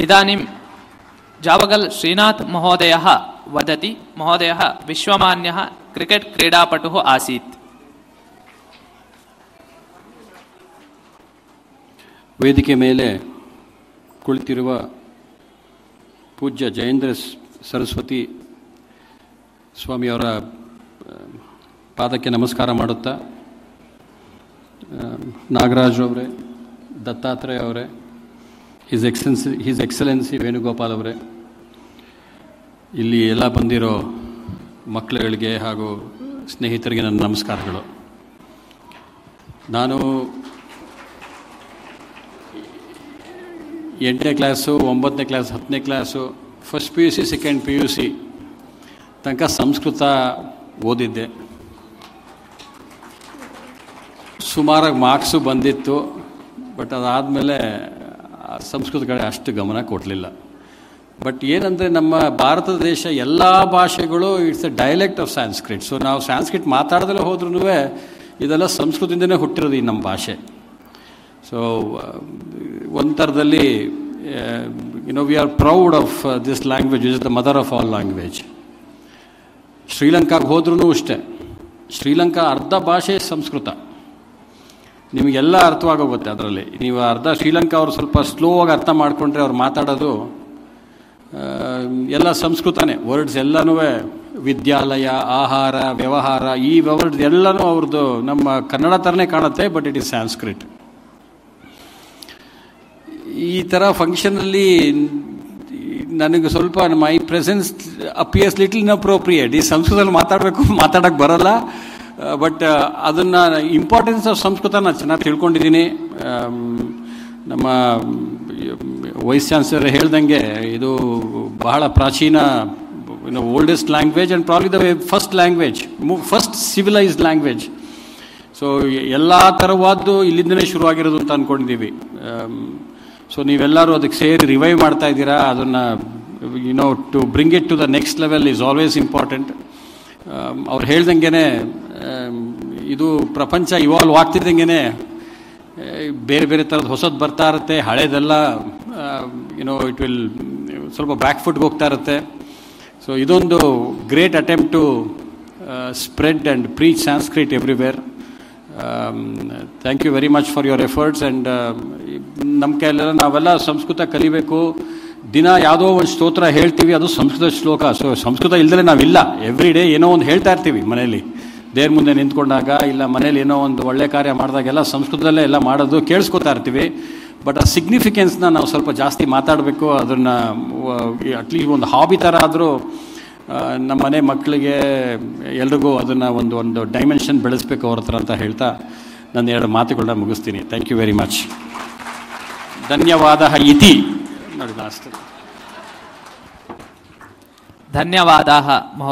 ಇದಾನಿಂ ಜಾವಗಲ್ ಶ್ರೀನಾಥ್ ಮಹೋದಯ ವದತಿ ಮಹೋದಯ ವಿಶ್ವಮಾನ್ಯ ಕ್ರಿಕೆಟ್ ಕ್ರೀಡಾಪಟು ಆಸೀತ್. ವೇದಿಕೆ ಮೇಲೆ ಕುಳಿತಿರುವ ಪೂಜ್ಯ ಜಯೇಂದ್ರ ಸರಸ್ವತಿ ಸ್ವಾಮಿಯವರ ಪಾದಕ್ಕೆ ನಮಸ್ಕಾರ ಮಾಡುತ್ತಾ ನಾಗರಾಜ್ ಅವರೇ, ದತ್ತಾತ್ರೇಯ ಅವರೇ his excellency his excellency Venugopal ಅವರೇ, ಇಲ್ಲಿ ಎಲ್ಲ ಬಂದಿರೋ ಮಕ್ಕಳುಗಳಿಗೆ ಹಾಗೂ ಸ್ನೇಹಿತರಿಗೆ ನನ್ನ ನಮಸ್ಕಾರಗಳು. ನಾನು ಎಂಟನೇ ಕ್ಲಾಸು, ಒಂಬತ್ತನೇ ಕ್ಲಾಸ್, ಹತ್ತನೇ class first P U C second P U C ತನಕ ಸಂಸ್ಕೃತ ಓದಿದ್ದೆ. ಸುಮಾರಾಗಿ ಮಾರ್ಕ್ಸು ಬಂದಿತ್ತು ಬಟ್ ಅದಾದಮೇಲೆ ಸಂಸ್ಕೃತ ಕಡೆ ಅಷ್ಟು ಗಮನ ಕೊಡಲಿಲ್ಲ. ಬಟ್ ಏನಂದರೆ ನಮ್ಮ ಭಾರತ ದೇಶ ಎಲ್ಲ ಭಾಷೆಗಳು it's a dialect of Sanskrit so ನಾವು ಸ್ಯಾನ್ಸ್ಕ್ರಿಟ್ ಮಾತಾಡದಲ್ಲೇ ಹೋದ್ರೂ ಇದೆಲ್ಲ ಸಂಸ್ಕೃತದಿಂದನೇ ಹುಟ್ಟಿರೋದು ಈ ನಮ್ಮ ಭಾಷೆ. ಸೊ ಒಂದು ಥರದಲ್ಲಿ you know we are proud of this language is the mother of all language ಶ್ರೀಲಂಕಾಗೆ ಹೋದ್ರೂ ಅಷ್ಟೇ. ಶ್ರೀಲಂಕಾ ಅರ್ಧ ಭಾಷೆ ಸಂಸ್ಕೃತ. ನಿಮಗೆಲ್ಲ ಅರ್ಥವಾಗೋಗುತ್ತೆ ಅದರಲ್ಲಿ. ನೀವು ಅರ್ಧ ಶ್ರೀಲಂಕಾ ಅವರು ಸ್ವಲ್ಪ ಸ್ಲೋ ಆಗಿ ಅರ್ಥ ಮಾಡಿಕೊಂಡ್ರೆ ಅವ್ರು ಮಾತಾಡೋದು ಎಲ್ಲ ಸಂಸ್ಕೃತನೇ. ವರ್ಡ್ಸ್ ಎಲ್ಲನೂ ವಿದ್ಯಾಲಯ, ಆಹಾರ, ವ್ಯವಹಾರ, ಈ ವರ್ಡ್ಸ್ ಎಲ್ಲನೂ ಅವ್ರದ್ದು ನಮ್ಮ ಕನ್ನಡ ಥರನೇ ಕಾಣುತ್ತೆ ಬಟ್ ಇಟ್ ಈಸ್ ಸ್ಯಾನ್ಸ್ಕ್ರಿಟ್ ಈ ಥರ ಫಂಕ್ಷನಲ್ಲಿ ನನಗೆ ಸ್ವಲ್ಪ my presence appears little inappropriate ಈ ಸಂಸ್ಕೃತದಲ್ಲಿ ಮಾತಾಡಬೇಕು ಮಾತಾಡೋಕ್ಕೆ ಬರಲ್ಲ. ಬಟ್ ಅದನ್ನು ಇಂಪಾರ್ಟೆನ್ಸ್ ಆಫ್ ಸಂಸ್ಕೃತ ನಾನು ಚೆನ್ನಾಗಿ ತಿಳ್ಕೊಂಡಿದ್ದೀನಿ. ನಮ್ಮ ವೈಸ್ ಚಾನ್ಸಲರ್ ಹೇಳ್ದಂಗೆ ಇದು ಬಹಳ ಪ್ರಾಚೀನ oldest language and probably the first language first civilised language so ಎಲ್ಲ ಥರವಾದ್ದು ಇಲ್ಲಿಂದನೇ ಶುರುವಾಗಿರೋದು ಅಂತ ಅಂದ್ಕೊಂಡಿದ್ದೀವಿ ಸೊ ನೀವೆಲ್ಲರೂ ಅದಕ್ಕೆ ಸೇರಿ ರಿವೈವ್ ಮಾಡ್ತಾ ಇದ್ದೀರಾ, ಅದನ್ನು no to bring it to the next level is always important ಅವ್ರು ಹೇಳ್ದಂಗೆ ಇದು ಪ್ರಪಂಚ ಇವಾಲ್ವ್ ಆಗ್ತಿದ್ದಂಗೆ ಬೇರೆ ಬೇರೆ ಥರದ ಹೊಸದು ಬರ್ತಾ ಇರುತ್ತೆ, ಹಳೇದೆಲ್ಲ ಯುನೋ ಇಟ್ ವಿಲ್ ಸ್ವಲ್ಪ ಬ್ಯಾಕ್ ಫುಟ್ಗೆ ಹೋಗ್ತಾ ಇರುತ್ತೆ. ಸೊ ಇದೊಂದು great attempt to spread and preach Sanskrit everywhere thank you very much for your efforts and ನಮ್ಮ ಕೈಯಲ್ಲೆಲ್ಲ ನಾವೆಲ್ಲ ಸಂಸ್ಕೃತ ಕಲಿಬೇಕು. ದಿನ ಯಾವುದೋ ಒಂದು ಸ್ತೋತ್ರ ಹೇಳ್ತೀವಿ, ಅದು ಸಂಸ್ಕೃತ ಶ್ಲೋಕ. ಸೊ ಸಂಸ್ಕೃತ ಇಲ್ದಲೇ ನಾವಿಲ್ಲ. ಎವ್ರಿ ಡೇ ಏನೋ ಒಂದು ಹೇಳ್ತಾ ಇರ್ತೀವಿ ಮನೆಯಲ್ಲಿ. ದೇವ್ರ ಮುಂದೆ ನಿಂತ್ಕೊಂಡಾಗ ಇಲ್ಲ, ಮನೇಲಿ ಏನೋ ಒಂದು ಒಳ್ಳೆ ಕಾರ್ಯ ಮಾಡಿದಾಗೆಲ್ಲ ಸಂಸ್ಕೃತದಲ್ಲೇ ಎಲ್ಲ ಮಾಡೋದು ಕೇಳಿಸ್ಕೊತಾ ಇರ್ತೀವಿ. ಬಟ್ ಆ ಸಿಗ್ನಿಫಿಕೆನ್ಸ್ನ ನಾವು ಸ್ವಲ್ಪ ಜಾಸ್ತಿ ಮಾತಾಡಬೇಕು, ಅದನ್ನು ಅಟ್ಲೀಸ್ಟ್ ಒಂದು ಹಾಬಿ ಥರ ಆದರೂ ನಮ್ಮ ಮನೆ ಮಕ್ಕಳಿಗೆ ಎಲ್ರಿಗೂ ಅದನ್ನು ಒಂದು ಒಂದು ಡೈಮೆನ್ಷನ್ ಬೆಳೆಸ್ಬೇಕು ಅವ್ರ ಹತ್ರ ಅಂತ ಹೇಳ್ತಾ ನನ್ನ ಎರಡು ಮಾತುಗಳನ್ನ ಮುಗಿಸ್ತೀನಿ. ಥ್ಯಾಂಕ್ ಯು ವೆರಿ ಮಚ್ ಧನ್ಯವಾದ ಇತಿ. ನೋಡಿ ಧನ್ಯವಾದ ಮಹೋದಯ